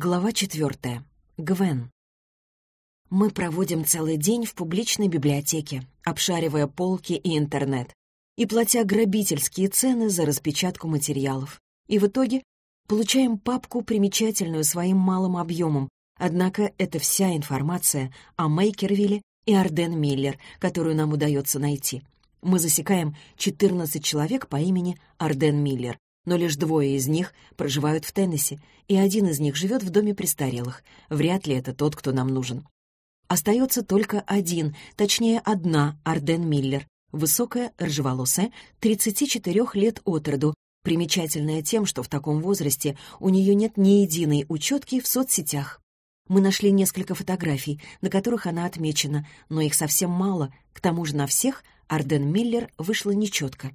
Глава четвертая. Гвен. Мы проводим целый день в публичной библиотеке, обшаривая полки и интернет, и платя грабительские цены за распечатку материалов. И в итоге получаем папку, примечательную своим малым объемом, однако это вся информация о Мейкервилле и Арден Миллер, которую нам удается найти. Мы засекаем 14 человек по имени Арден Миллер, но лишь двое из них проживают в Теннесси, и один из них живет в доме престарелых. Вряд ли это тот, кто нам нужен. Остается только один, точнее, одна Арден Миллер, высокая, рыжеволосая, 34 лет от роду, примечательная тем, что в таком возрасте у нее нет ни единой учетки в соцсетях. Мы нашли несколько фотографий, на которых она отмечена, но их совсем мало, к тому же на всех Арден Миллер вышла нечетко.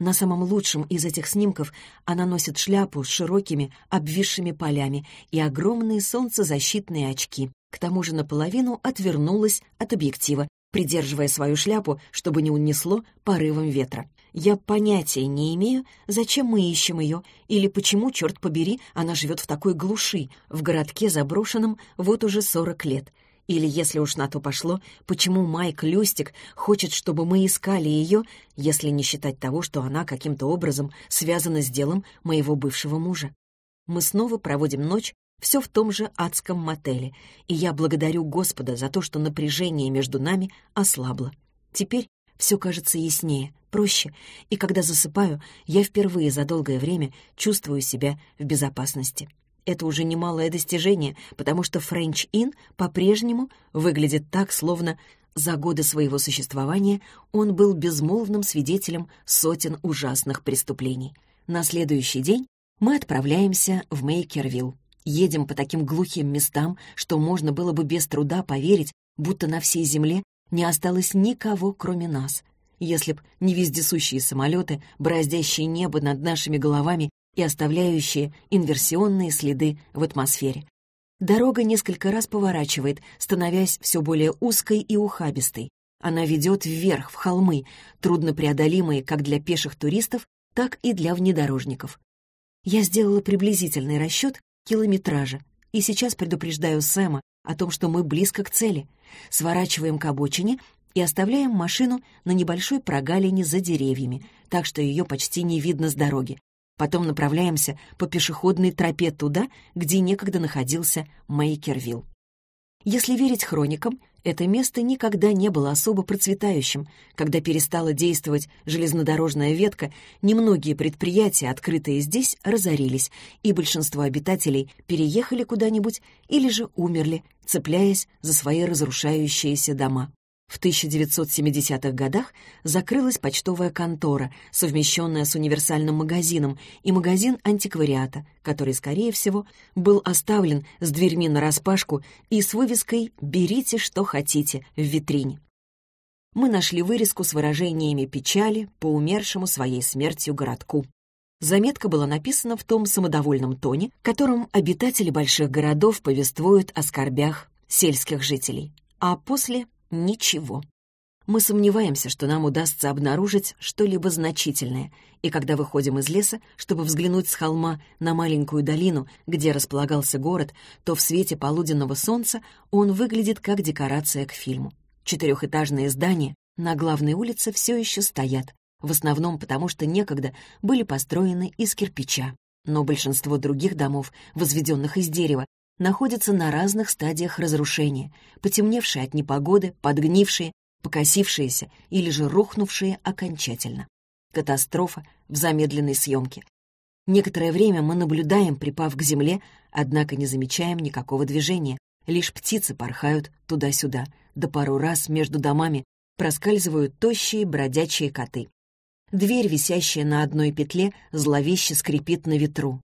На самом лучшем из этих снимков она носит шляпу с широкими, обвисшими полями и огромные солнцезащитные очки. К тому же наполовину отвернулась от объектива, придерживая свою шляпу, чтобы не унесло порывом ветра. Я понятия не имею, зачем мы ищем ее, или почему, черт побери, она живет в такой глуши, в городке заброшенном вот уже сорок лет — или, если уж на то пошло, почему Майк Люстик хочет, чтобы мы искали ее, если не считать того, что она каким-то образом связана с делом моего бывшего мужа? Мы снова проводим ночь все в том же адском мотеле, и я благодарю Господа за то, что напряжение между нами ослабло. Теперь все кажется яснее, проще, и когда засыпаю, я впервые за долгое время чувствую себя в безопасности. Это уже немалое достижение, потому что Френч Inn по-прежнему выглядит так, словно за годы своего существования он был безмолвным свидетелем сотен ужасных преступлений. На следующий день мы отправляемся в Мейкервилл. Едем по таким глухим местам, что можно было бы без труда поверить, будто на всей земле не осталось никого, кроме нас. Если б не вездесущие самолеты, бороздящие небо над нашими головами и оставляющие инверсионные следы в атмосфере. Дорога несколько раз поворачивает, становясь все более узкой и ухабистой. Она ведет вверх, в холмы, труднопреодолимые как для пеших туристов, так и для внедорожников. Я сделала приблизительный расчет километража и сейчас предупреждаю Сэма о том, что мы близко к цели. Сворачиваем к обочине и оставляем машину на небольшой прогалине за деревьями, так что ее почти не видно с дороги. Потом направляемся по пешеходной тропе туда, где некогда находился Мейкервилл. Если верить хроникам, это место никогда не было особо процветающим. Когда перестала действовать железнодорожная ветка, немногие предприятия, открытые здесь, разорились, и большинство обитателей переехали куда-нибудь или же умерли, цепляясь за свои разрушающиеся дома. В 1970-х годах закрылась почтовая контора, совмещенная с универсальным магазином, и магазин антиквариата, который, скорее всего, был оставлен с дверьми нараспашку и с вывеской «Берите, что хотите» в витрине. Мы нашли вырезку с выражениями печали по умершему своей смертью городку. Заметка была написана в том самодовольном тоне, которым обитатели больших городов повествуют о скорбях сельских жителей. А после Ничего. Мы сомневаемся, что нам удастся обнаружить что-либо значительное, и когда выходим из леса, чтобы взглянуть с холма на маленькую долину, где располагался город, то в свете полуденного солнца он выглядит как декорация к фильму. Четырехэтажные здания на главной улице все еще стоят, в основном потому, что некогда были построены из кирпича. Но большинство других домов, возведенных из дерева, находятся на разных стадиях разрушения, потемневшие от непогоды, подгнившие, покосившиеся или же рухнувшие окончательно. Катастрофа в замедленной съемке. Некоторое время мы наблюдаем, припав к земле, однако не замечаем никакого движения. Лишь птицы порхают туда-сюда, да пару раз между домами проскальзывают тощие бродячие коты. Дверь, висящая на одной петле, зловеще скрипит на ветру.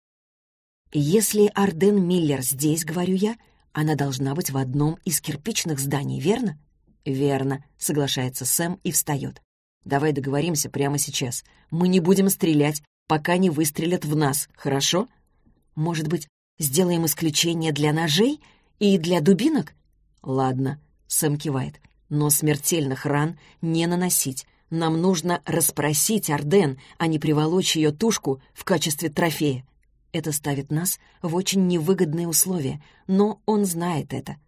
Если Арден Миллер здесь, говорю я, она должна быть в одном из кирпичных зданий, верно? Верно, соглашается Сэм и встает. Давай договоримся прямо сейчас. Мы не будем стрелять, пока не выстрелят в нас, хорошо? Может быть, сделаем исключение для ножей и для дубинок? Ладно, Сэм кивает. Но смертельных ран не наносить. Нам нужно расспросить Арден, а не приволочь ее тушку в качестве трофея. Это ставит нас в очень невыгодные условия, но он знает это.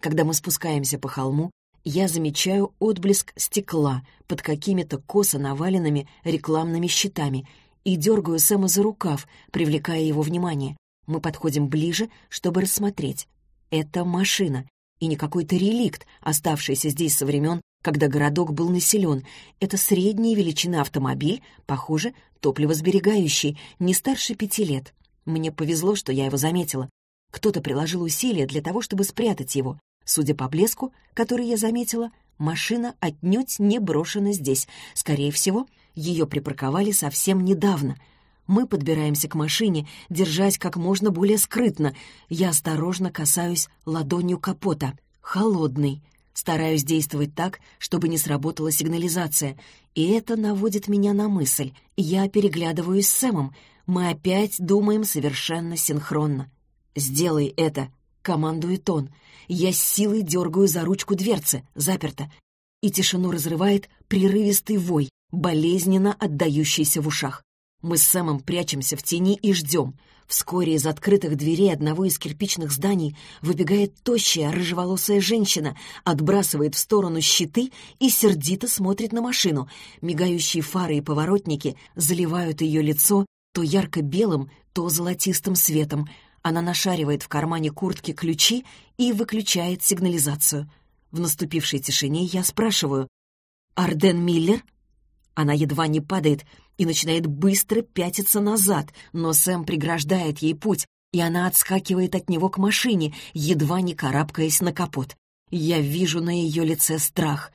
Когда мы спускаемся по холму, я замечаю отблеск стекла под какими-то косо наваленными рекламными щитами и дергаю Сэма за рукав, привлекая его внимание. Мы подходим ближе, чтобы рассмотреть. Это машина, и не какой-то реликт, оставшийся здесь со времен, когда городок был населен. Это средней величины автомобиль, похоже, топливосберегающий, не старше пяти лет. Мне повезло, что я его заметила. Кто-то приложил усилия для того, чтобы спрятать его. Судя по блеску, который я заметила, машина отнюдь не брошена здесь. Скорее всего, ее припарковали совсем недавно. Мы подбираемся к машине, держась как можно более скрытно. Я осторожно касаюсь ладонью капота. Холодный. Стараюсь действовать так, чтобы не сработала сигнализация. И это наводит меня на мысль. Я переглядываюсь с Сэмом. Мы опять думаем совершенно синхронно. «Сделай это», — командует он. Я с силой дергаю за ручку дверцы, заперта. И тишину разрывает прерывистый вой, болезненно отдающийся в ушах. Мы с Сэмом прячемся в тени и ждем. Вскоре из открытых дверей одного из кирпичных зданий выбегает тощая, рыжеволосая женщина, отбрасывает в сторону щиты и сердито смотрит на машину. Мигающие фары и поворотники заливают ее лицо то ярко-белым, то золотистым светом. Она нашаривает в кармане куртки ключи и выключает сигнализацию. В наступившей тишине я спрашиваю. «Арден Миллер?» Она едва не падает и начинает быстро пятиться назад, но Сэм преграждает ей путь, и она отскакивает от него к машине, едва не карабкаясь на капот. Я вижу на ее лице страх.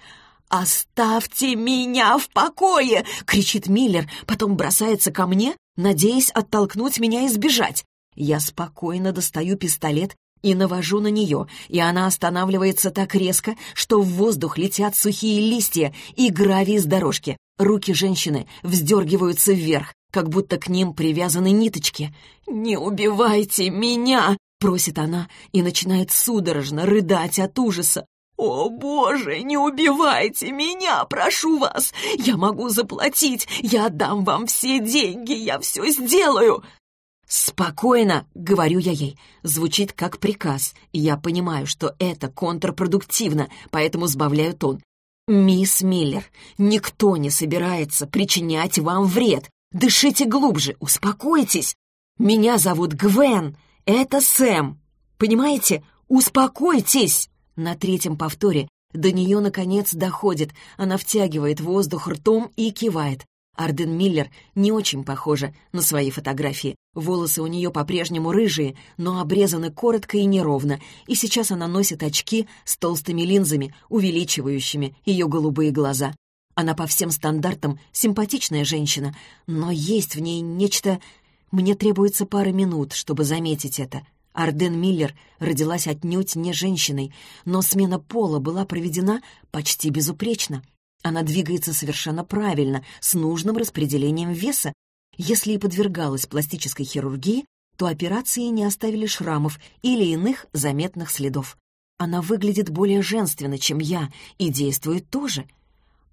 «Оставьте меня в покое!» — кричит Миллер, потом бросается ко мне, надеясь оттолкнуть меня и сбежать. Я спокойно достаю пистолет и навожу на нее, и она останавливается так резко, что в воздух летят сухие листья и гравий с дорожки. Руки женщины вздергиваются вверх, как будто к ним привязаны ниточки. «Не убивайте меня!» — просит она и начинает судорожно рыдать от ужаса. «О, Боже, не убивайте меня, прошу вас! Я могу заплатить, я отдам вам все деньги, я все сделаю!» «Спокойно», — говорю я ей. Звучит как приказ, и я понимаю, что это контрпродуктивно, поэтому сбавляю тон. «Мисс Миллер, никто не собирается причинять вам вред. Дышите глубже, успокойтесь. Меня зовут Гвен, это Сэм. Понимаете? Успокойтесь!» На третьем повторе до нее, наконец, доходит. Она втягивает воздух ртом и кивает. Арден Миллер не очень похожа на свои фотографии. Волосы у нее по-прежнему рыжие, но обрезаны коротко и неровно, и сейчас она носит очки с толстыми линзами, увеличивающими ее голубые глаза. Она по всем стандартам симпатичная женщина, но есть в ней нечто... Мне требуется пара минут, чтобы заметить это. Арден Миллер родилась отнюдь не женщиной, но смена пола была проведена почти безупречно — она двигается совершенно правильно, с нужным распределением веса. Если и подвергалась пластической хирургии, то операции не оставили шрамов или иных заметных следов. Она выглядит более женственно, чем я, и действует тоже.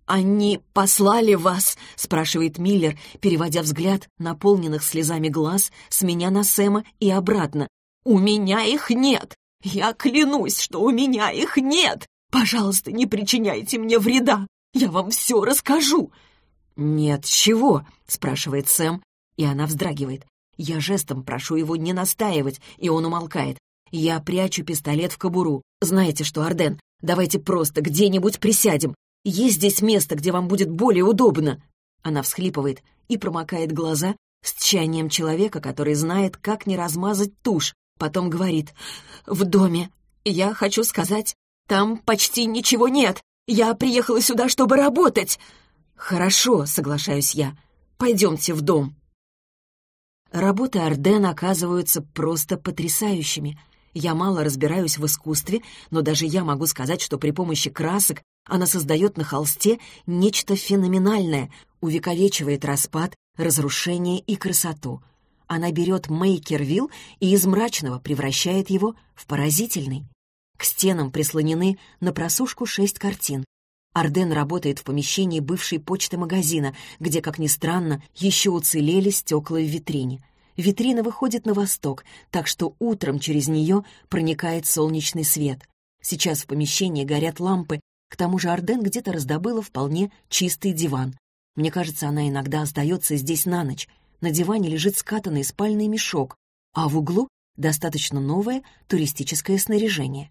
«Они послали вас?» — спрашивает Миллер, переводя взгляд наполненных слезами глаз с меня на Сэма и обратно. «У меня их нет! Я клянусь, что у меня их нет! Пожалуйста, не причиняйте мне вреда! Я вам все расскажу!» «Нет, чего?» — спрашивает Сэм, и она вздрагивает. Я жестом прошу его не настаивать, и он умолкает. Я прячу пистолет в кобуру. Знаете что, Арден, давайте просто где-нибудь присядем. Есть здесь место, где вам будет более удобно. Она всхлипывает и промокает глаза с тчанием человека, который знает, как не размазать тушь. Потом говорит «В доме. Я хочу сказать, там почти ничего нет. Я приехала сюда, чтобы работать!» «Хорошо», — соглашаюсь я. «Пойдемте в дом». Работы Арден оказываются просто потрясающими. Я мало разбираюсь в искусстве, но даже я могу сказать, что при помощи красок она создает на холсте нечто феноменальное, увековечивает распад, разрушение и красоту. Она берет Мейкервилл и из мрачного превращает его в поразительный. К стенам прислонены на просушку шесть картин. Арден работает в помещении бывшей почты магазина, где, как ни странно, еще уцелели стекла в витрине. Витрина выходит на восток, так что утром через нее проникает солнечный свет. Сейчас в помещении горят лампы, к тому же Арден где-то раздобыла вполне чистый диван. Мне кажется, она иногда остается здесь на ночь. На диване лежит скатанный спальный мешок, а в углу достаточно новое туристическое снаряжение.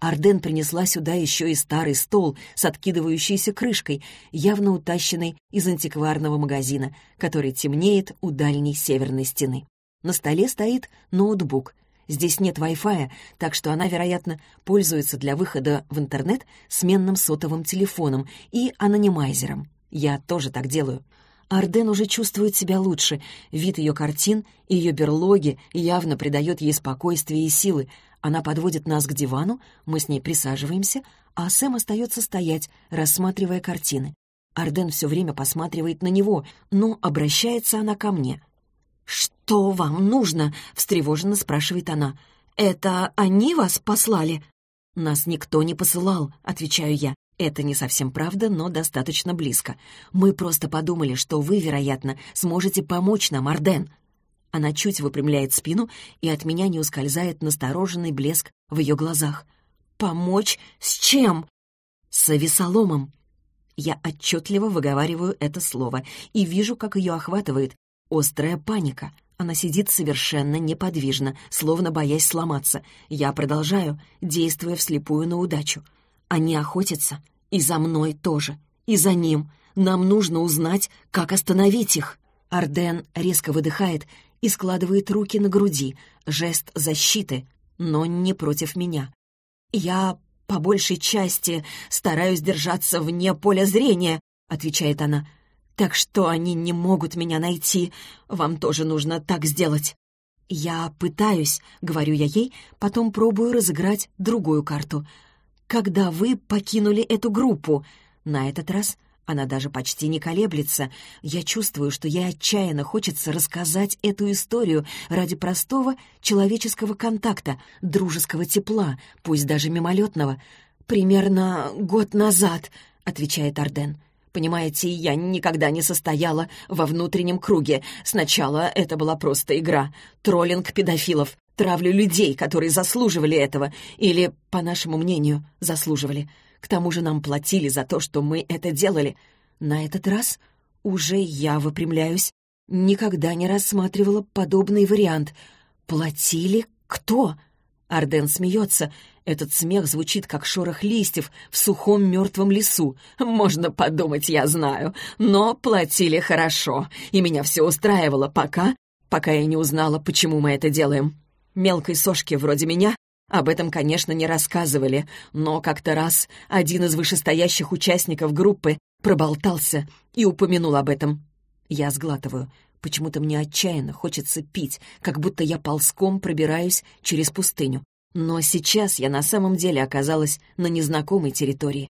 Арден принесла сюда еще и старый стол с откидывающейся крышкой, явно утащенный из антикварного магазина, который темнеет у дальней северной стены. На столе стоит ноутбук. Здесь нет Wi-Fi, так что она, вероятно, пользуется для выхода в интернет сменным сотовым телефоном и анонимайзером. Я тоже так делаю. Арден уже чувствует себя лучше. Вид ее картин и ее берлоги явно придает ей спокойствие и силы. Она подводит нас к дивану, мы с ней присаживаемся, а Сэм остается стоять, рассматривая картины. Арден все время посматривает на него, но обращается она ко мне. «Что вам нужно?» — встревоженно спрашивает она. «Это они вас послали?» «Нас никто не посылал», — отвечаю я. Это не совсем правда, но достаточно близко. Мы просто подумали, что вы, вероятно, сможете помочь нам, Арден. Она чуть выпрямляет спину, и от меня не ускользает настороженный блеск в ее глазах. «Помочь? С чем?» «С авесоломом». Я отчетливо выговариваю это слово и вижу, как ее охватывает острая паника. Она сидит совершенно неподвижно, словно боясь сломаться. Я продолжаю, действуя вслепую на удачу. Они охотятся. И за мной тоже. И за ним. Нам нужно узнать, как остановить их. Арден резко выдыхает и складывает руки на груди. Жест защиты, но не против меня. «Я по большей части стараюсь держаться вне поля зрения», — отвечает она. «Так что они не могут меня найти. Вам тоже нужно так сделать». «Я пытаюсь», — говорю я ей, потом пробую разыграть другую карту — когда вы покинули эту группу. На этот раз она даже почти не колеблется. Я чувствую, что ей отчаянно хочется рассказать эту историю ради простого человеческого контакта, дружеского тепла, пусть даже мимолетного. «Примерно год назад», — отвечает Арден. Понимаете, я никогда не состояла во внутреннем круге. Сначала это была просто игра. Троллинг педофилов травлю людей, которые заслуживали этого, или, по нашему мнению, заслуживали. К тому же нам платили за то, что мы это делали. На этот раз уже я выпрямляюсь. Никогда не рассматривала подобный вариант. Платили кто? Арден смеется. Этот смех звучит, как шорох листьев в сухом мертвом лесу. Можно подумать, я знаю. Но платили хорошо, и меня все устраивало, пока... пока я не узнала, почему мы это делаем. Мелкой сошке вроде меня об этом, конечно, не рассказывали, но как-то раз один из вышестоящих участников группы проболтался и упомянул об этом. Я сглатываю. Почему-то мне отчаянно хочется пить, как будто я ползком пробираюсь через пустыню. Но сейчас я на самом деле оказалась на незнакомой территории.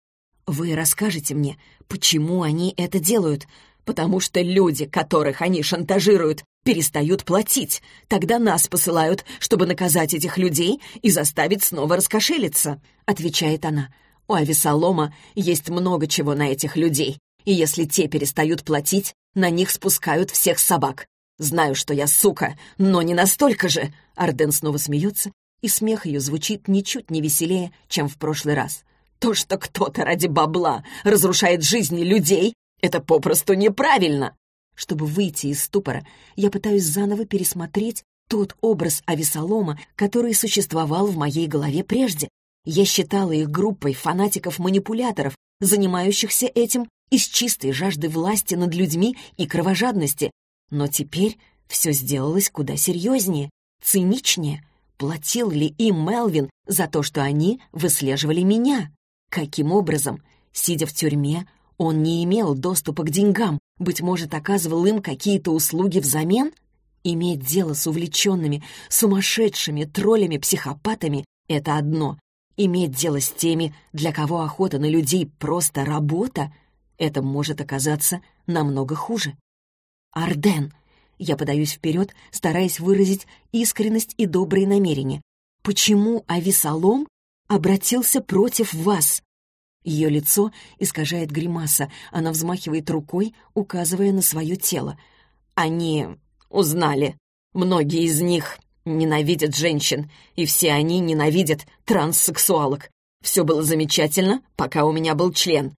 Вы расскажете мне, почему они это делают? Потому что люди, которых они шантажируют, перестают платить. Тогда нас посылают, чтобы наказать этих людей и заставить снова раскошелиться», — отвечает она. «У Авесолома есть много чего на этих людей, и если те перестают платить, на них спускают всех собак. Знаю, что я сука, но не настолько же!» Арден снова смеется, и смех ее звучит ничуть не веселее, чем в прошлый раз. «То, что кто-то ради бабла разрушает жизни людей, это попросту неправильно!» Чтобы выйти из ступора, я пытаюсь заново пересмотреть тот образ Авесолома, который существовал в моей голове прежде. Я считала их группой фанатиков-манипуляторов, занимающихся этим из чистой жажды власти над людьми и кровожадности. Но теперь все сделалось куда серьезнее, циничнее. Платил ли им Мелвин за то, что они выслеживали меня? Каким образом? Сидя в тюрьме, он не имел доступа к деньгам, быть может, оказывал им какие-то услуги взамен? Иметь дело с увлеченными, сумасшедшими троллями-психопатами — это одно. Иметь дело с теми, для кого охота на людей просто работа — это может оказаться намного хуже. Арден. Я подаюсь вперед, стараясь выразить искренность и добрые намерения. Почему Ависалом обратился против вас? Ее лицо искажает гримаса. Она взмахивает рукой, указывая на свое тело. «Они узнали. Многие из них ненавидят женщин, и все они ненавидят транссексуалок. Все было замечательно, пока у меня был член.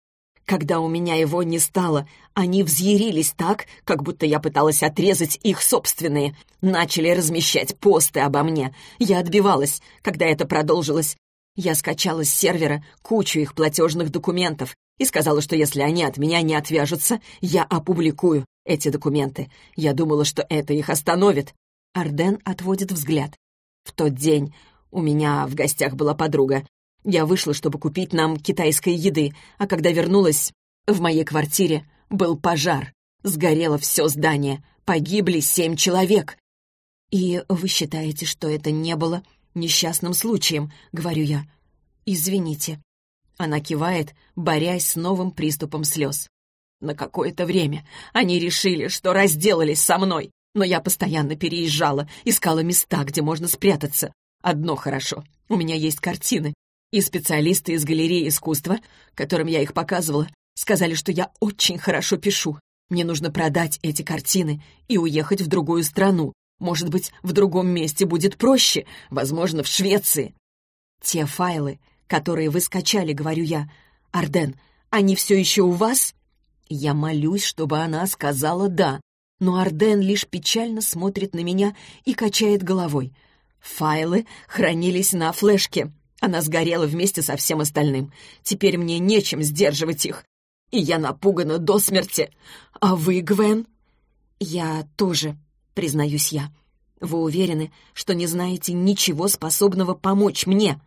Когда у меня его не стало, они взъярились так, как будто я пыталась отрезать их собственные. Начали размещать посты обо мне. Я отбивалась, когда это продолжилось. Я скачала с сервера кучу их платежных документов и сказала, что если они от меня не отвяжутся, я опубликую эти документы. Я думала, что это их остановит. Арден отводит взгляд. В тот день у меня в гостях была подруга. Я вышла, чтобы купить нам китайской еды, а когда вернулась, в моей квартире был пожар. Сгорело все здание, погибли семь человек. «И вы считаете, что это не было несчастным случаем?» — говорю я. «Извините». Она кивает, борясь с новым приступом слез. На какое-то время они решили, что разделались со мной, но я постоянно переезжала, искала места, где можно спрятаться. Одно хорошо, у меня есть картины, и специалисты из галереи искусства, которым я их показывала, сказали, что я очень хорошо пишу. Мне нужно продать эти картины и уехать в другую страну. Может быть, в другом месте будет проще, возможно, в Швеции. Те файлы, которые вы скачали, говорю я. Арден, они все еще у вас? Я молюсь, чтобы она сказала «да», но Арден лишь печально смотрит на меня и качает головой. Файлы хранились на флешке, она сгорела вместе со всем остальным. Теперь мне нечем сдерживать их. И я напугана до смерти. А вы, Гвен? Я тоже, признаюсь я. Вы уверены, что не знаете ничего способного помочь мне?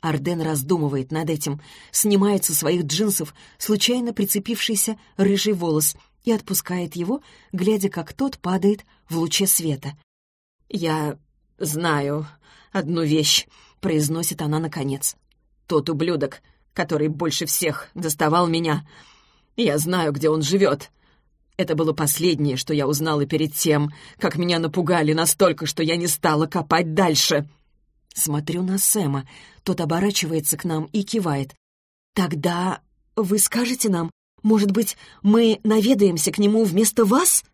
Арден раздумывает над этим, снимает со своих джинсов случайно прицепившийся рыжий волос и отпускает его, глядя, как тот падает в луче света. «Я знаю одну вещь», — произносит она наконец. «Тот ублюдок, который больше всех доставал меня. Я знаю, где он живет. Это было последнее, что я узнала перед тем, как меня напугали настолько, что я не стала копать дальше». Смотрю на Сэма. Тот оборачивается к нам и кивает. «Тогда вы скажете нам, может быть, мы наведаемся к нему вместо вас?»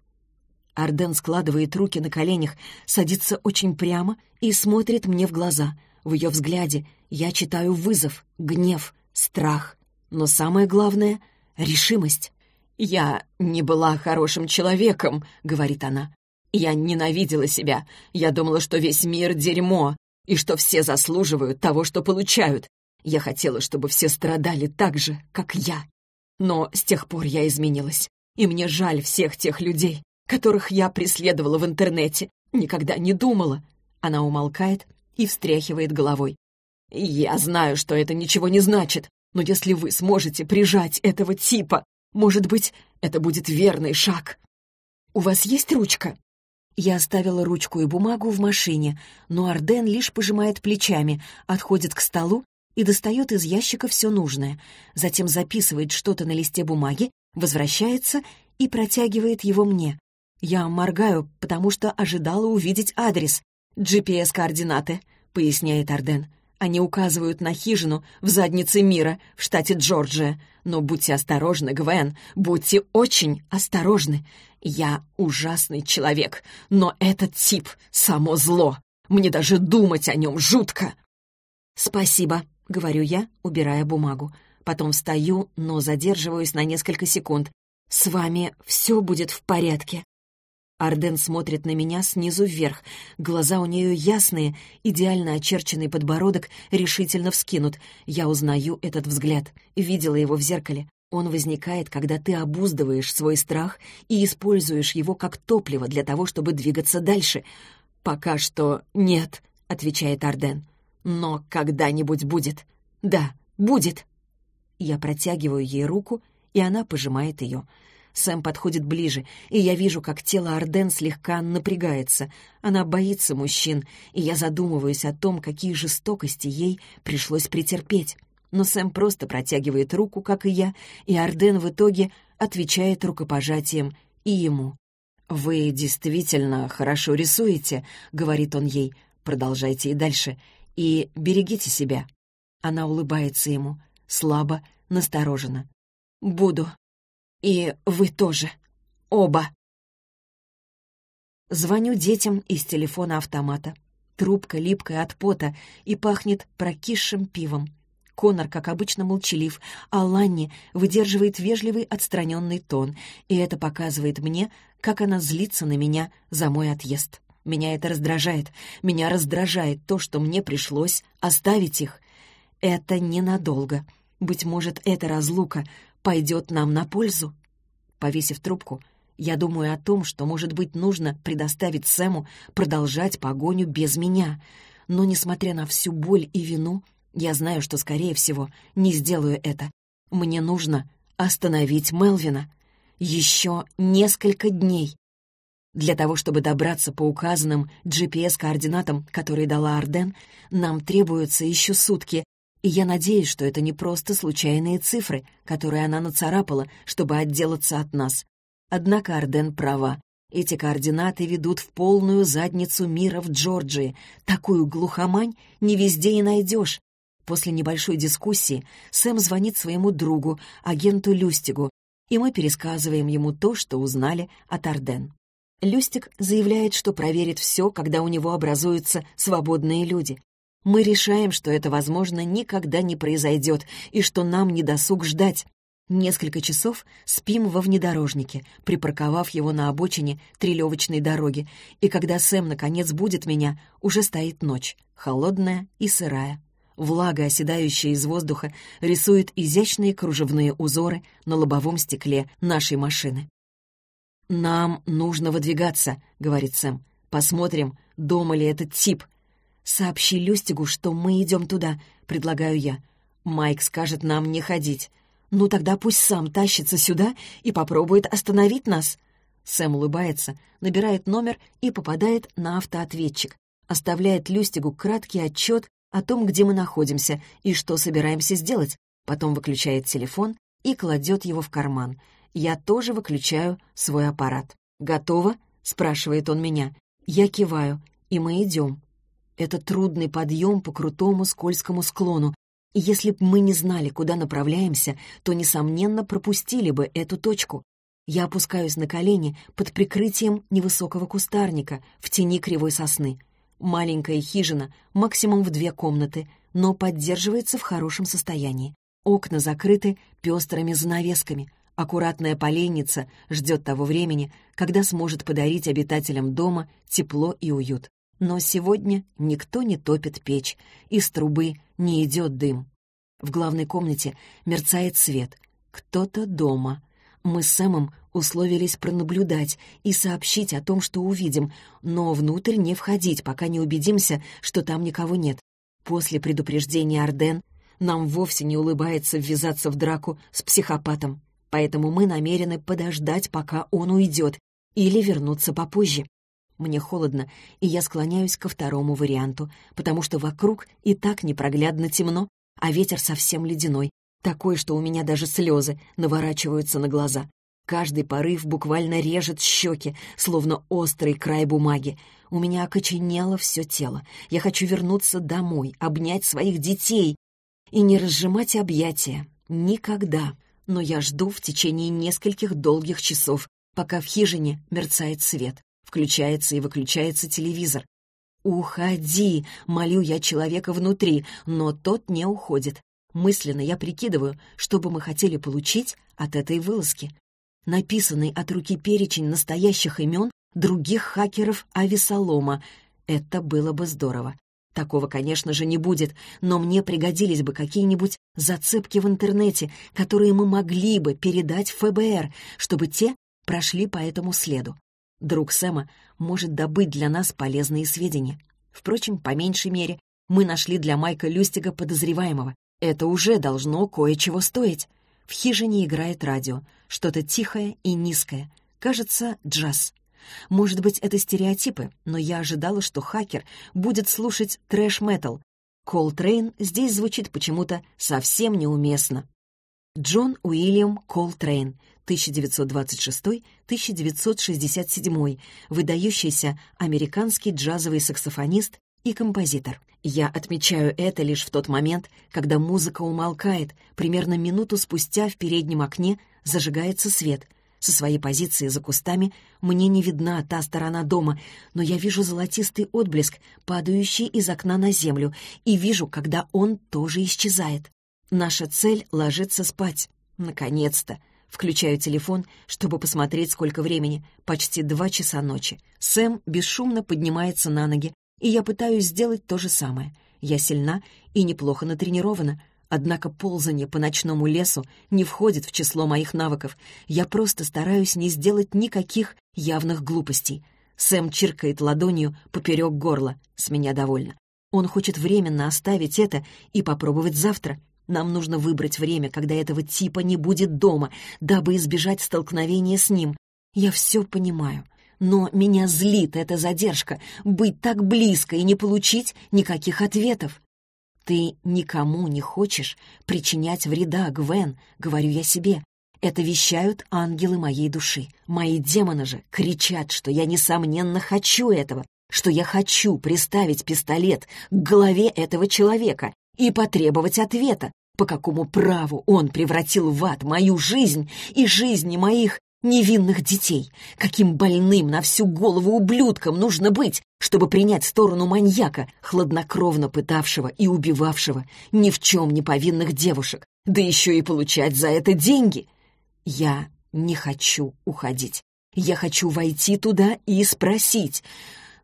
Арден складывает руки на коленях, садится очень прямо и смотрит мне в глаза — в ее взгляде я читаю вызов, гнев, страх. Но самое главное — решимость. «Я не была хорошим человеком», — говорит она. «Я ненавидела себя. Я думала, что весь мир — дерьмо, и что все заслуживают того, что получают. Я хотела, чтобы все страдали так же, как я. Но с тех пор я изменилась, и мне жаль всех тех людей, которых я преследовала в интернете, никогда не думала». Она умолкает, и встряхивает головой. «Я знаю, что это ничего не значит, но если вы сможете прижать этого типа, может быть, это будет верный шаг. У вас есть ручка?» Я оставила ручку и бумагу в машине, но Арден лишь пожимает плечами, отходит к столу и достает из ящика все нужное, затем записывает что-то на листе бумаги, возвращается и протягивает его мне. Я моргаю, потому что ожидала увидеть адрес, «GPS-координаты», — поясняет Арден. «Они указывают на хижину в заднице мира в штате Джорджия. Но будьте осторожны, Гвен, будьте очень осторожны. Я ужасный человек, но этот тип — само зло. Мне даже думать о нем жутко». «Спасибо», — говорю я, убирая бумагу. Потом встаю, но задерживаюсь на несколько секунд. «С вами все будет в порядке». Арден смотрит на меня снизу вверх. Глаза у нее ясные, идеально очерченный подбородок решительно вскинут. Я узнаю этот взгляд. Видела его в зеркале. Он возникает, когда ты обуздываешь свой страх и используешь его как топливо для того, чтобы двигаться дальше. «Пока что нет», — отвечает Арден. «Но когда-нибудь будет. Да, будет». Я протягиваю ей руку, и она пожимает ее. Сэм подходит ближе, и я вижу, как тело Арден слегка напрягается. Она боится мужчин, и я задумываюсь о том, какие жестокости ей пришлось претерпеть. Но Сэм просто протягивает руку, как и я, и Арден в итоге отвечает рукопожатием и ему. «Вы действительно хорошо рисуете», — говорит он ей. «Продолжайте и дальше. И берегите себя». Она улыбается ему, слабо, настороженно. «Буду», и вы тоже. Оба. Звоню детям из телефона автомата. Трубка липкая от пота и пахнет прокисшим пивом. Конор, как обычно, молчалив, а Ланни выдерживает вежливый отстраненный тон, и это показывает мне, как она злится на меня за мой отъезд. Меня это раздражает. Меня раздражает то, что мне пришлось оставить их. Это ненадолго. Быть может, эта разлука пойдет нам на пользу. Повесив трубку, я думаю о том, что, может быть, нужно предоставить Сэму продолжать погоню без меня. Но, несмотря на всю боль и вину, я знаю, что, скорее всего, не сделаю это. Мне нужно остановить Мелвина. Еще несколько дней. Для того, чтобы добраться по указанным GPS-координатам, которые дала Арден, нам требуются еще сутки, и я надеюсь, что это не просто случайные цифры, которые она нацарапала, чтобы отделаться от нас. Однако Арден права. Эти координаты ведут в полную задницу мира в Джорджии. Такую глухомань не везде и найдешь. После небольшой дискуссии Сэм звонит своему другу, агенту Люстигу, и мы пересказываем ему то, что узнали от Арден. Люстик заявляет, что проверит все, когда у него образуются свободные люди. Мы решаем, что это, возможно, никогда не произойдет, и что нам не досуг ждать. Несколько часов спим во внедорожнике, припарковав его на обочине трелевочной дороги, и когда Сэм, наконец, будет меня, уже стоит ночь, холодная и сырая. Влага, оседающая из воздуха, рисует изящные кружевные узоры на лобовом стекле нашей машины. «Нам нужно выдвигаться», — говорит Сэм. «Посмотрим, дома ли этот тип». «Сообщи Люстигу, что мы идем туда», — предлагаю я. Майк скажет нам не ходить. «Ну тогда пусть сам тащится сюда и попробует остановить нас». Сэм улыбается, набирает номер и попадает на автоответчик. Оставляет Люстигу краткий отчет о том, где мы находимся и что собираемся сделать, потом выключает телефон и кладет его в карман. Я тоже выключаю свой аппарат. «Готово?» — спрашивает он меня. Я киваю, и мы идем. Это трудный подъем по крутому скользкому склону, и если б мы не знали, куда направляемся, то, несомненно, пропустили бы эту точку. Я опускаюсь на колени под прикрытием невысокого кустарника в тени кривой сосны. Маленькая хижина, максимум в две комнаты, но поддерживается в хорошем состоянии. Окна закрыты пестрыми занавесками. Аккуратная поленница ждет того времени, когда сможет подарить обитателям дома тепло и уют. Но сегодня никто не топит печь, из трубы не идет дым. В главной комнате мерцает свет. Кто-то дома. Мы с Сэмом условились пронаблюдать и сообщить о том, что увидим, но внутрь не входить, пока не убедимся, что там никого нет. После предупреждения Арден нам вовсе не улыбается ввязаться в драку с психопатом, поэтому мы намерены подождать, пока он уйдет, или вернуться попозже. Мне холодно, и я склоняюсь ко второму варианту, потому что вокруг и так непроглядно темно, а ветер совсем ледяной, такой, что у меня даже слезы наворачиваются на глаза. Каждый порыв буквально режет щеки, словно острый край бумаги. У меня окоченело все тело. Я хочу вернуться домой, обнять своих детей и не разжимать объятия. Никогда. Но я жду в течение нескольких долгих часов, пока в хижине мерцает свет. Включается и выключается телевизор. «Уходи!» — молю я человека внутри, но тот не уходит. Мысленно я прикидываю, что бы мы хотели получить от этой вылазки написанный от руки перечень настоящих имен других хакеров Авесолома. Это было бы здорово. Такого, конечно же, не будет, но мне пригодились бы какие-нибудь зацепки в интернете, которые мы могли бы передать ФБР, чтобы те прошли по этому следу. Друг Сэма может добыть для нас полезные сведения. Впрочем, по меньшей мере, мы нашли для Майка Люстига подозреваемого. Это уже должно кое-чего стоить. В хижине играет радио, что-то тихое и низкое. Кажется, джаз. Может быть, это стереотипы, но я ожидала, что хакер будет слушать трэш-метал. Колтрейн здесь звучит почему-то совсем неуместно. Джон Уильям Колтрейн, 1926-1967, выдающийся американский джазовый саксофонист и композитор. Я отмечаю это лишь в тот момент, когда музыка умолкает, примерно минуту спустя в переднем окне зажигается свет. Со своей позиции за кустами мне не видна та сторона дома, но я вижу золотистый отблеск, падающий из окна на землю, и вижу, когда он тоже исчезает. Наша цель — ложиться спать. Наконец-то! Включаю телефон, чтобы посмотреть, сколько времени. Почти два часа ночи. Сэм бесшумно поднимается на ноги, и я пытаюсь сделать то же самое. Я сильна и неплохо натренирована, однако ползание по ночному лесу не входит в число моих навыков. Я просто стараюсь не сделать никаких явных глупостей. Сэм чиркает ладонью поперек горла. С меня довольно. Он хочет временно оставить это и попробовать завтра. Нам нужно выбрать время, когда этого типа не будет дома, дабы избежать столкновения с ним. Я все понимаю. Но меня злит эта задержка, быть так близко и не получить никаких ответов. «Ты никому не хочешь причинять вреда, Гвен», — говорю я себе. Это вещают ангелы моей души. Мои демоны же кричат, что я, несомненно, хочу этого, что я хочу приставить пистолет к голове этого человека и потребовать ответа, по какому праву он превратил в ад мою жизнь и жизни моих невинных детей. Каким больным на всю голову ублюдком нужно быть, чтобы принять сторону маньяка, хладнокровно пытавшего и убивавшего ни в чем не повинных девушек, да еще и получать за это деньги. Я не хочу уходить. Я хочу войти туда и спросить.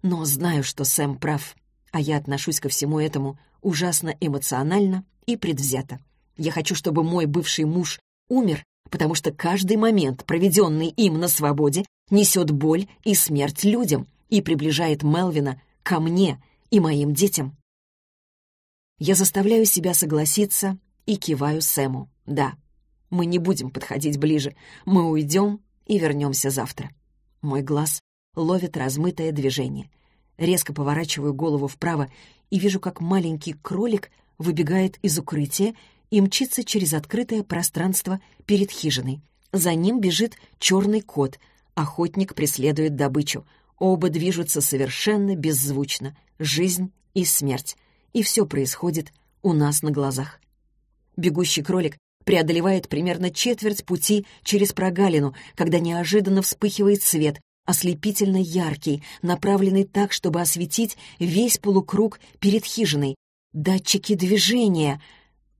Но знаю, что Сэм прав, а я отношусь ко всему этому ужасно эмоционально и предвзято. Я хочу, чтобы мой бывший муж умер, потому что каждый момент, проведенный им на свободе, несет боль и смерть людям и приближает Мелвина ко мне и моим детям. Я заставляю себя согласиться и киваю Сэму. Да, мы не будем подходить ближе, мы уйдем и вернемся завтра. Мой глаз ловит размытое движение. Резко поворачиваю голову вправо и вижу, как маленький кролик выбегает из укрытия и мчится через открытое пространство перед хижиной. За ним бежит черный кот. Охотник преследует добычу. Оба движутся совершенно беззвучно. Жизнь и смерть. И все происходит у нас на глазах. Бегущий кролик преодолевает примерно четверть пути через прогалину, когда неожиданно вспыхивает свет, ослепительно яркий, направленный так, чтобы осветить весь полукруг перед хижиной. Датчики движения.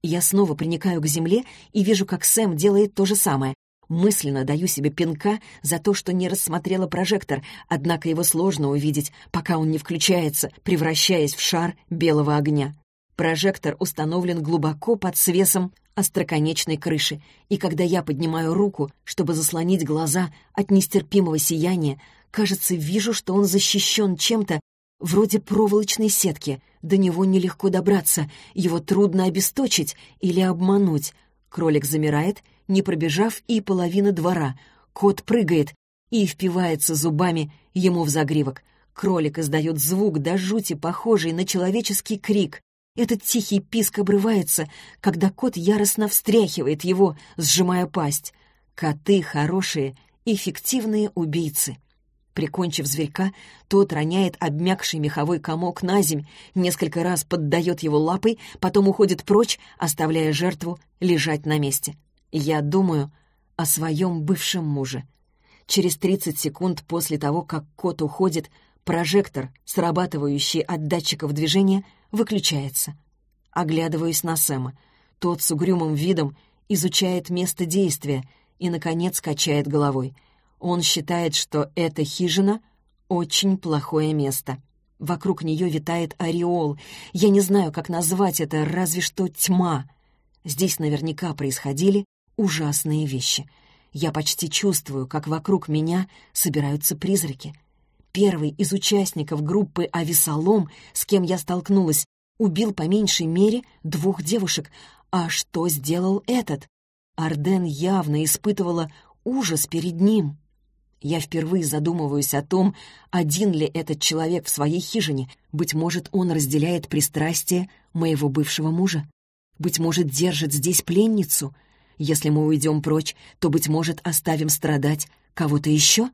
Я снова приникаю к земле и вижу, как Сэм делает то же самое. Мысленно даю себе пинка за то, что не рассмотрела прожектор, однако его сложно увидеть, пока он не включается, превращаясь в шар белого огня. Прожектор установлен глубоко под свесом остроконечной крыши, и когда я поднимаю руку, чтобы заслонить глаза от нестерпимого сияния, кажется, вижу, что он защищен чем-то вроде проволочной сетки. До него нелегко добраться, его трудно обесточить или обмануть. Кролик замирает, не пробежав и половины двора. Кот прыгает и впивается зубами ему в загривок. Кролик издает звук до жути, похожий на человеческий крик. Этот тихий писк обрывается, когда кот яростно встряхивает его, сжимая пасть. Коты хорошие, эффективные убийцы. Прикончив зверька, тот роняет обмякший меховой комок на земь, несколько раз поддает его лапой, потом уходит прочь, оставляя жертву лежать на месте. Я думаю о своем бывшем муже. Через 30 секунд после того, как кот уходит, прожектор, срабатывающий от датчиков движения, выключается. Оглядываюсь на Сэма. Тот с угрюмым видом изучает место действия и, наконец, качает головой — он считает, что эта хижина — очень плохое место. Вокруг нее витает ореол. Я не знаю, как назвать это, разве что тьма. Здесь наверняка происходили ужасные вещи. Я почти чувствую, как вокруг меня собираются призраки. Первый из участников группы «Авесолом», с кем я столкнулась, убил по меньшей мере двух девушек. А что сделал этот? Арден явно испытывала ужас перед ним. Я впервые задумываюсь о том, один ли этот человек в своей хижине. Быть может, он разделяет пристрастие моего бывшего мужа. Быть может, держит здесь пленницу. Если мы уйдем прочь, то, быть может, оставим страдать кого-то еще?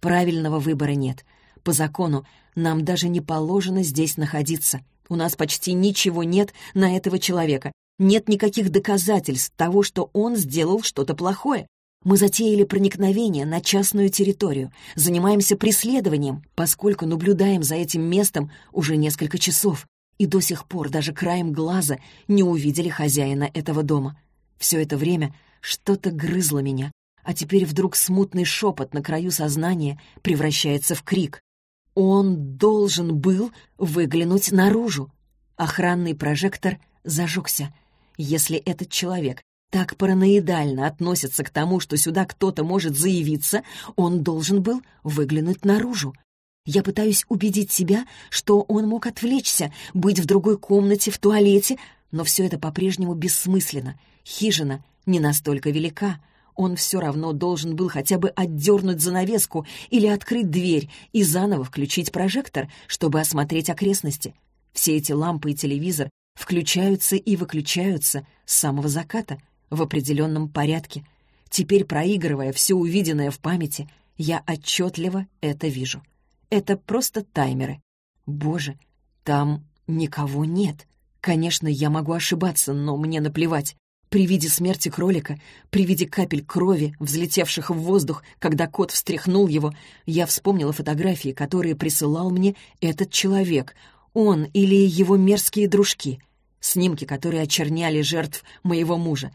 Правильного выбора нет. По закону нам даже не положено здесь находиться. У нас почти ничего нет на этого человека. Нет никаких доказательств того, что он сделал что-то плохое. Мы затеяли проникновение на частную территорию, занимаемся преследованием, поскольку наблюдаем за этим местом уже несколько часов и до сих пор даже краем глаза не увидели хозяина этого дома. Все это время что-то грызло меня, а теперь вдруг смутный шепот на краю сознания превращается в крик. Он должен был выглянуть наружу. Охранный прожектор зажегся. Если этот человек так параноидально относится к тому, что сюда кто-то может заявиться, он должен был выглянуть наружу. Я пытаюсь убедить себя, что он мог отвлечься, быть в другой комнате, в туалете, но все это по-прежнему бессмысленно. Хижина не настолько велика. Он все равно должен был хотя бы отдернуть занавеску или открыть дверь и заново включить прожектор, чтобы осмотреть окрестности. Все эти лампы и телевизор включаются и выключаются с самого заката — в определенном порядке. Теперь, проигрывая все увиденное в памяти, я отчетливо это вижу. Это просто таймеры. Боже, там никого нет. Конечно, я могу ошибаться, но мне наплевать. При виде смерти кролика, при виде капель крови, взлетевших в воздух, когда кот встряхнул его, я вспомнила фотографии, которые присылал мне этот человек, он или его мерзкие дружки, снимки, которые очерняли жертв моего мужа,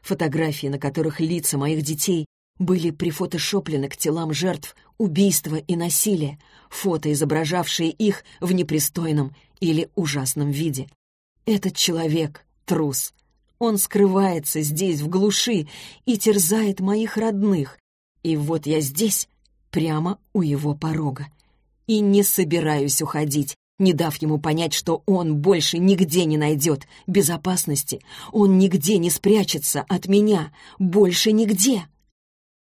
Фотографии, на которых лица моих детей были прифотошоплены к телам жертв убийства и насилия, фото, изображавшие их в непристойном или ужасном виде. Этот человек — трус. Он скрывается здесь, в глуши, и терзает моих родных. И вот я здесь, прямо у его порога. И не собираюсь уходить, не дав ему понять, что он больше нигде не найдет безопасности, он нигде не спрячется от меня, больше нигде.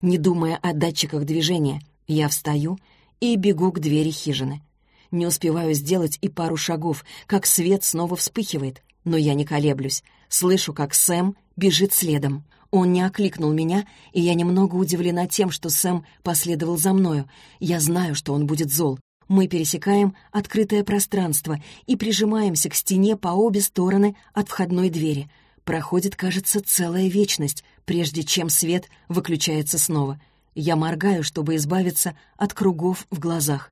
Не думая о датчиках движения, я встаю и бегу к двери хижины. Не успеваю сделать и пару шагов, как свет снова вспыхивает, но я не колеблюсь. Слышу, как Сэм бежит следом. Он не окликнул меня, и я немного удивлена тем, что Сэм последовал за мною. Я знаю, что он будет зол, мы пересекаем открытое пространство и прижимаемся к стене по обе стороны от входной двери. Проходит, кажется, целая вечность, прежде чем свет выключается снова. Я моргаю, чтобы избавиться от кругов в глазах.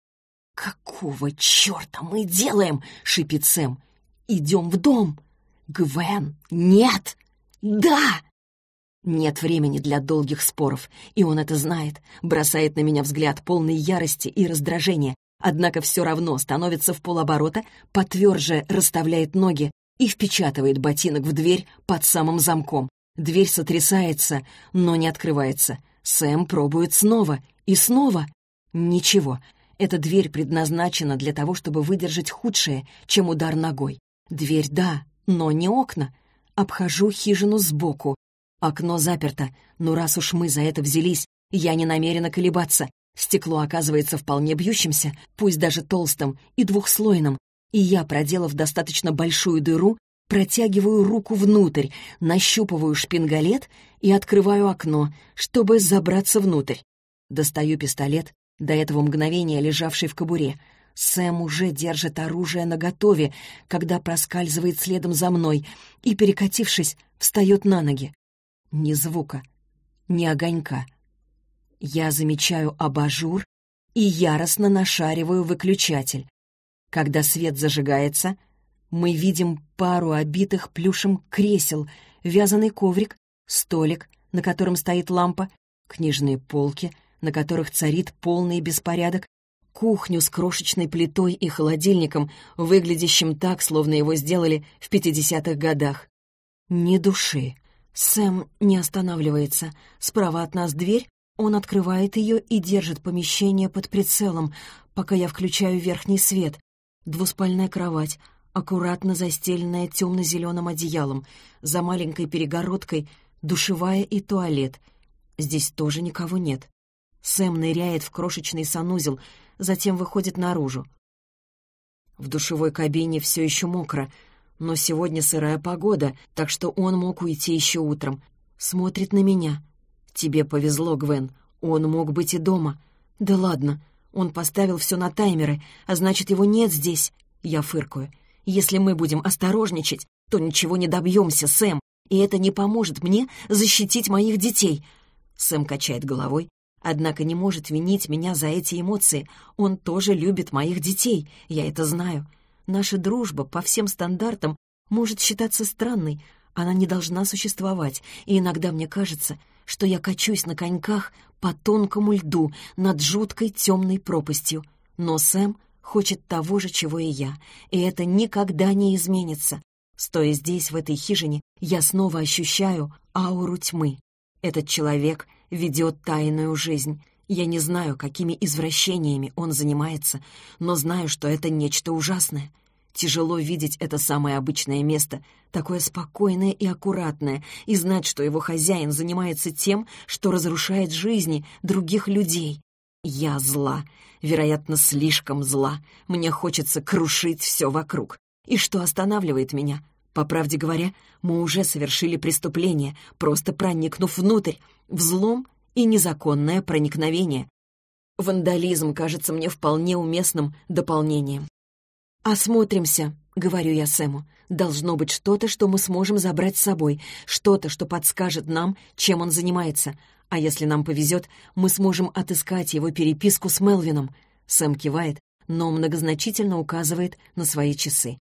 «Какого черта мы делаем?» — шипит Сэм. «Идем в дом!» «Гвен, нет!» «Да!» Нет времени для долгих споров, и он это знает, бросает на меня взгляд полной ярости и раздражения, однако все равно становится в полоборота, потверже расставляет ноги и впечатывает ботинок в дверь под самым замком. Дверь сотрясается, но не открывается. Сэм пробует снова и снова. Ничего, эта дверь предназначена для того, чтобы выдержать худшее, чем удар ногой. Дверь — да, но не окна. Обхожу хижину сбоку. Окно заперто, но раз уж мы за это взялись, я не намерена колебаться. Стекло оказывается вполне бьющимся, пусть даже толстым и двухслойным, и я, проделав достаточно большую дыру, протягиваю руку внутрь, нащупываю шпингалет и открываю окно, чтобы забраться внутрь. Достаю пистолет, до этого мгновения лежавший в кобуре. Сэм уже держит оружие наготове, когда проскальзывает следом за мной и, перекатившись, встает на ноги. Ни звука, ни огонька — я замечаю абажур и яростно нашариваю выключатель. Когда свет зажигается, мы видим пару обитых плюшем кресел, вязаный коврик, столик, на котором стоит лампа, книжные полки, на которых царит полный беспорядок, кухню с крошечной плитой и холодильником, выглядящим так, словно его сделали в 50-х годах. Ни души. Сэм не останавливается. Справа от нас дверь, он открывает ее и держит помещение под прицелом, пока я включаю верхний свет. Двуспальная кровать, аккуратно застеленная темно-зеленым одеялом, за маленькой перегородкой душевая и туалет. Здесь тоже никого нет. Сэм ныряет в крошечный санузел, затем выходит наружу. В душевой кабине все еще мокро, но сегодня сырая погода, так что он мог уйти еще утром. Смотрит на меня — «Тебе повезло, Гвен. Он мог быть и дома». «Да ладно. Он поставил все на таймеры, а значит, его нет здесь». Я фыркаю. «Если мы будем осторожничать, то ничего не добьемся, Сэм, и это не поможет мне защитить моих детей». Сэм качает головой, однако не может винить меня за эти эмоции. Он тоже любит моих детей, я это знаю. Наша дружба по всем стандартам может считаться странной, она не должна существовать, и иногда мне кажется, что я качусь на коньках по тонкому льду над жуткой темной пропастью. Но Сэм хочет того же, чего и я, и это никогда не изменится. Стоя здесь, в этой хижине, я снова ощущаю ауру тьмы. Этот человек ведет тайную жизнь. Я не знаю, какими извращениями он занимается, но знаю, что это нечто ужасное. Тяжело видеть это самое обычное место, такое спокойное и аккуратное, и знать, что его хозяин занимается тем, что разрушает жизни других людей. Я зла, вероятно, слишком зла. Мне хочется крушить все вокруг. И что останавливает меня? По правде говоря, мы уже совершили преступление, просто проникнув внутрь, взлом и незаконное проникновение. Вандализм кажется мне вполне уместным дополнением. «Осмотримся», — говорю я Сэму. «Должно быть что-то, что мы сможем забрать с собой, что-то, что подскажет нам, чем он занимается. А если нам повезет, мы сможем отыскать его переписку с Мелвином». Сэм кивает, но многозначительно указывает на свои часы.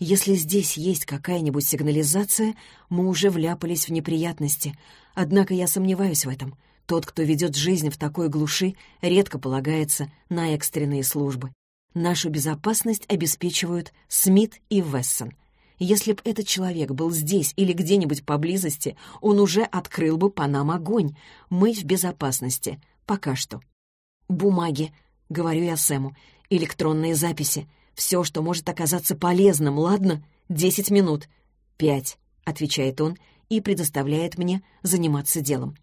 Если здесь есть какая-нибудь сигнализация, мы уже вляпались в неприятности. Однако я сомневаюсь в этом. Тот, кто ведет жизнь в такой глуши, редко полагается на экстренные службы. Нашу безопасность обеспечивают Смит и Вессон. Если б этот человек был здесь или где-нибудь поблизости, он уже открыл бы по нам огонь. Мы в безопасности. Пока что. «Бумаги», — говорю я Сэму, — «электронные записи. Все, что может оказаться полезным, ладно? Десять минут». «Пять», — отвечает он и предоставляет мне заниматься делом.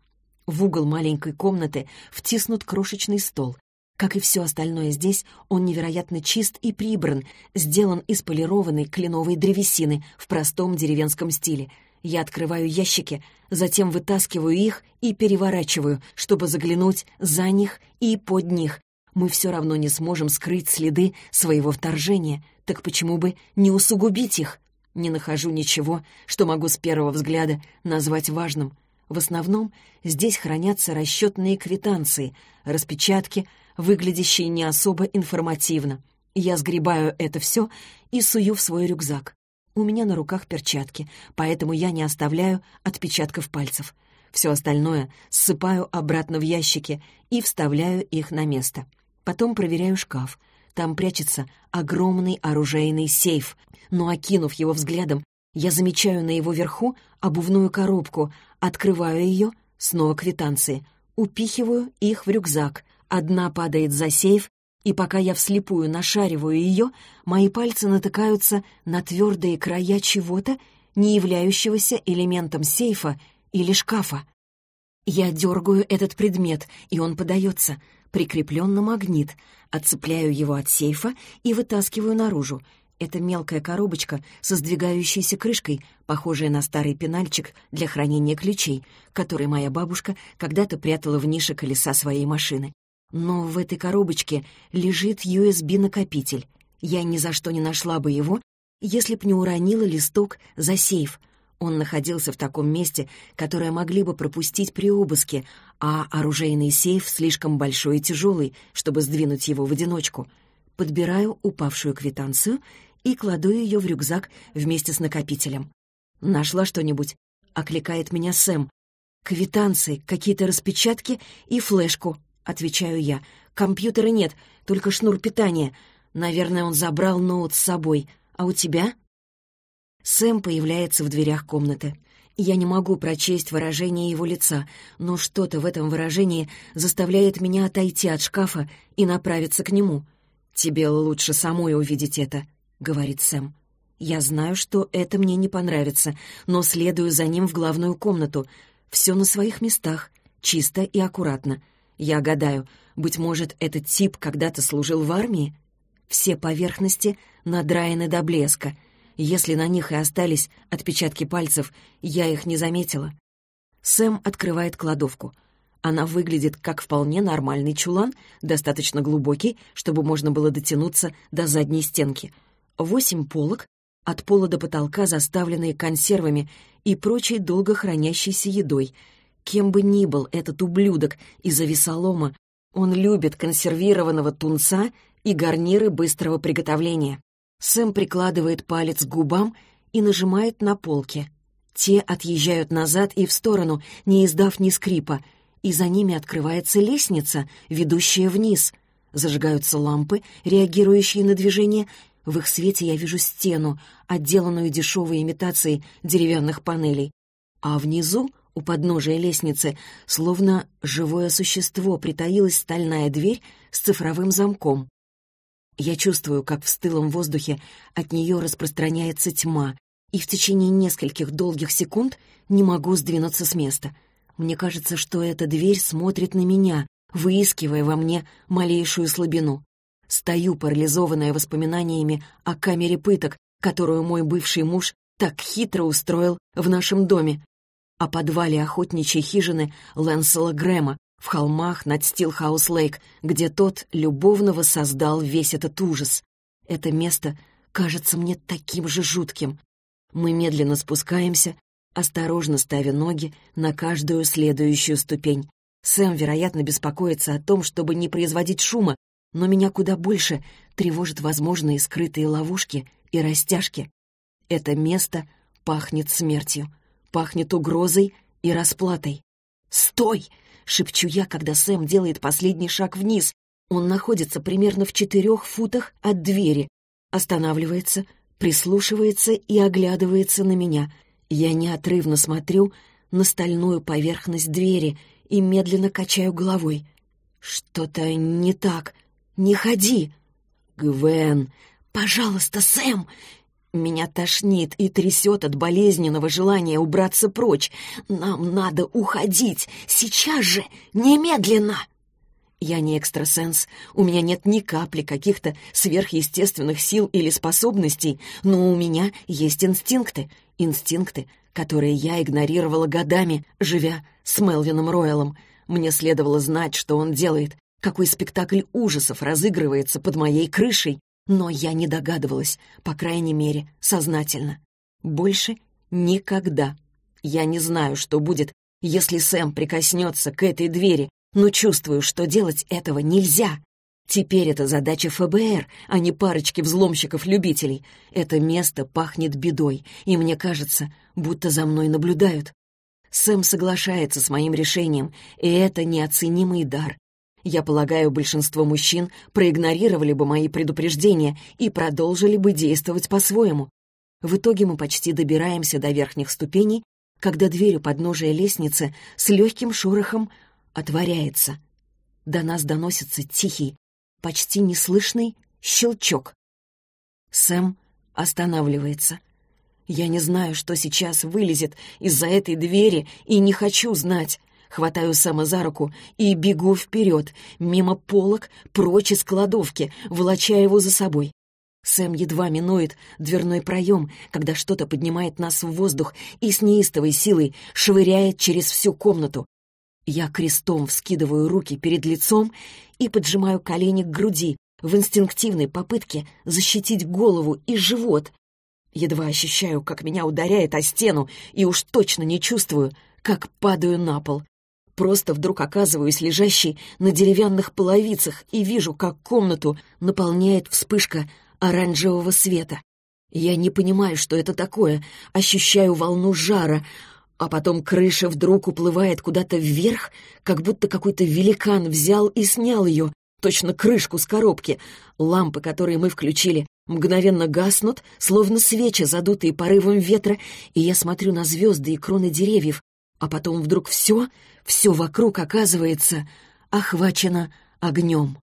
В угол маленькой комнаты втиснут крошечный стол. Как и все остальное здесь, он невероятно чист и прибран, сделан из полированной кленовой древесины в простом деревенском стиле. Я открываю ящики, затем вытаскиваю их и переворачиваю, чтобы заглянуть за них и под них. Мы все равно не сможем скрыть следы своего вторжения, так почему бы не усугубить их? Не нахожу ничего, что могу с первого взгляда назвать важным. В основном здесь хранятся расчетные квитанции, распечатки — выглядящие не особо информативно. Я сгребаю это все и сую в свой рюкзак. У меня на руках перчатки, поэтому я не оставляю отпечатков пальцев. Все остальное ссыпаю обратно в ящики и вставляю их на место. Потом проверяю шкаф. Там прячется огромный оружейный сейф, но, окинув его взглядом, я замечаю на его верху обувную коробку, открываю ее, снова квитанции, упихиваю их в рюкзак, Одна падает за сейф, и пока я вслепую нашариваю ее, мои пальцы натыкаются на твердые края чего-то, не являющегося элементом сейфа или шкафа. Я дергаю этот предмет, и он подается, прикреплен на магнит, отцепляю его от сейфа и вытаскиваю наружу. Это мелкая коробочка со сдвигающейся крышкой, похожая на старый пенальчик для хранения ключей, который моя бабушка когда-то прятала в нише колеса своей машины. Но в этой коробочке лежит USB-накопитель. Я ни за что не нашла бы его, если б не уронила листок за сейф. Он находился в таком месте, которое могли бы пропустить при обыске, а оружейный сейф слишком большой и тяжелый, чтобы сдвинуть его в одиночку. Подбираю упавшую квитанцию и кладу ее в рюкзак вместе с накопителем. «Нашла что-нибудь?» — окликает меня Сэм. «Квитанции, какие-то распечатки и флешку», отвечаю я. «Компьютера нет, только шнур питания. Наверное, он забрал ноут с собой. А у тебя?» Сэм появляется в дверях комнаты. Я не могу прочесть выражение его лица, но что-то в этом выражении заставляет меня отойти от шкафа и направиться к нему. «Тебе лучше самой увидеть это», — говорит Сэм. Я знаю, что это мне не понравится, но следую за ним в главную комнату. Все на своих местах, чисто и аккуратно — я гадаю, быть может, этот тип когда-то служил в армии? Все поверхности надраены до блеска. Если на них и остались отпечатки пальцев, я их не заметила. Сэм открывает кладовку. Она выглядит как вполне нормальный чулан, достаточно глубокий, чтобы можно было дотянуться до задней стенки. Восемь полок, от пола до потолка заставленные консервами и прочей долго хранящейся едой — Кем бы ни был этот ублюдок из-за весолома, он любит консервированного тунца и гарниры быстрого приготовления. Сэм прикладывает палец к губам и нажимает на полки. Те отъезжают назад и в сторону, не издав ни скрипа, и за ними открывается лестница, ведущая вниз. Зажигаются лампы, реагирующие на движение. В их свете я вижу стену, отделанную дешевой имитацией деревянных панелей. А внизу у подножия лестницы, словно живое существо, притаилась стальная дверь с цифровым замком. Я чувствую, как в стылом воздухе от нее распространяется тьма, и в течение нескольких долгих секунд не могу сдвинуться с места. Мне кажется, что эта дверь смотрит на меня, выискивая во мне малейшую слабину. Стою, парализованная воспоминаниями о камере пыток, которую мой бывший муж так хитро устроил в нашем доме о подвале охотничьей хижины Лэнсела Грэма в холмах над Стилхаус-Лейк, где тот любовно воссоздал весь этот ужас. Это место кажется мне таким же жутким. Мы медленно спускаемся, осторожно ставя ноги на каждую следующую ступень. Сэм, вероятно, беспокоится о том, чтобы не производить шума, но меня куда больше тревожат возможные скрытые ловушки и растяжки. Это место пахнет смертью пахнет угрозой и расплатой. «Стой!» — шепчу я, когда Сэм делает последний шаг вниз. Он находится примерно в четырех футах от двери, останавливается, прислушивается и оглядывается на меня. Я неотрывно смотрю на стальную поверхность двери и медленно качаю головой. «Что-то не так. Не ходи!» «Гвен!» «Пожалуйста, Сэм!» Меня тошнит и трясет от болезненного желания убраться прочь. Нам надо уходить. Сейчас же, немедленно. Я не экстрасенс, у меня нет ни капли каких-то сверхъестественных сил или способностей, но у меня есть инстинкты. Инстинкты, которые я игнорировала годами, живя с Мелвином Ройлом. Мне следовало знать, что он делает, какой спектакль ужасов разыгрывается под моей крышей. Но я не догадывалась, по крайней мере, сознательно. Больше никогда. Я не знаю, что будет, если Сэм прикоснется к этой двери, но чувствую, что делать этого нельзя. Теперь это задача ФБР, а не парочки взломщиков-любителей. Это место пахнет бедой, и мне кажется, будто за мной наблюдают. Сэм соглашается с моим решением, и это неоценимый дар. Я полагаю, большинство мужчин проигнорировали бы мои предупреждения и продолжили бы действовать по-своему. В итоге мы почти добираемся до верхних ступеней, когда дверь у подножия лестницы с легким шорохом отворяется. До нас доносится тихий, почти неслышный щелчок. Сэм останавливается. Я не знаю, что сейчас вылезет из-за этой двери, и не хочу знать. Хватаю Сэма за руку и бегу вперед, мимо полок, прочь из кладовки, волоча его за собой. Сэм едва минует дверной проем, когда что-то поднимает нас в воздух и с неистовой силой швыряет через всю комнату. Я крестом вскидываю руки перед лицом и поджимаю колени к груди в инстинктивной попытке защитить голову и живот. Едва ощущаю, как меня ударяет о стену, и уж точно не чувствую, как падаю на пол. Просто вдруг оказываюсь лежащей на деревянных половицах и вижу, как комнату наполняет вспышка оранжевого света. Я не понимаю, что это такое, ощущаю волну жара, а потом крыша вдруг уплывает куда-то вверх, как будто какой-то великан взял и снял ее, точно крышку с коробки. Лампы, которые мы включили, мгновенно гаснут, словно свечи, задутые порывом ветра, и я смотрю на звезды и кроны деревьев, а потом вдруг все, все вокруг оказывается охвачено огнем.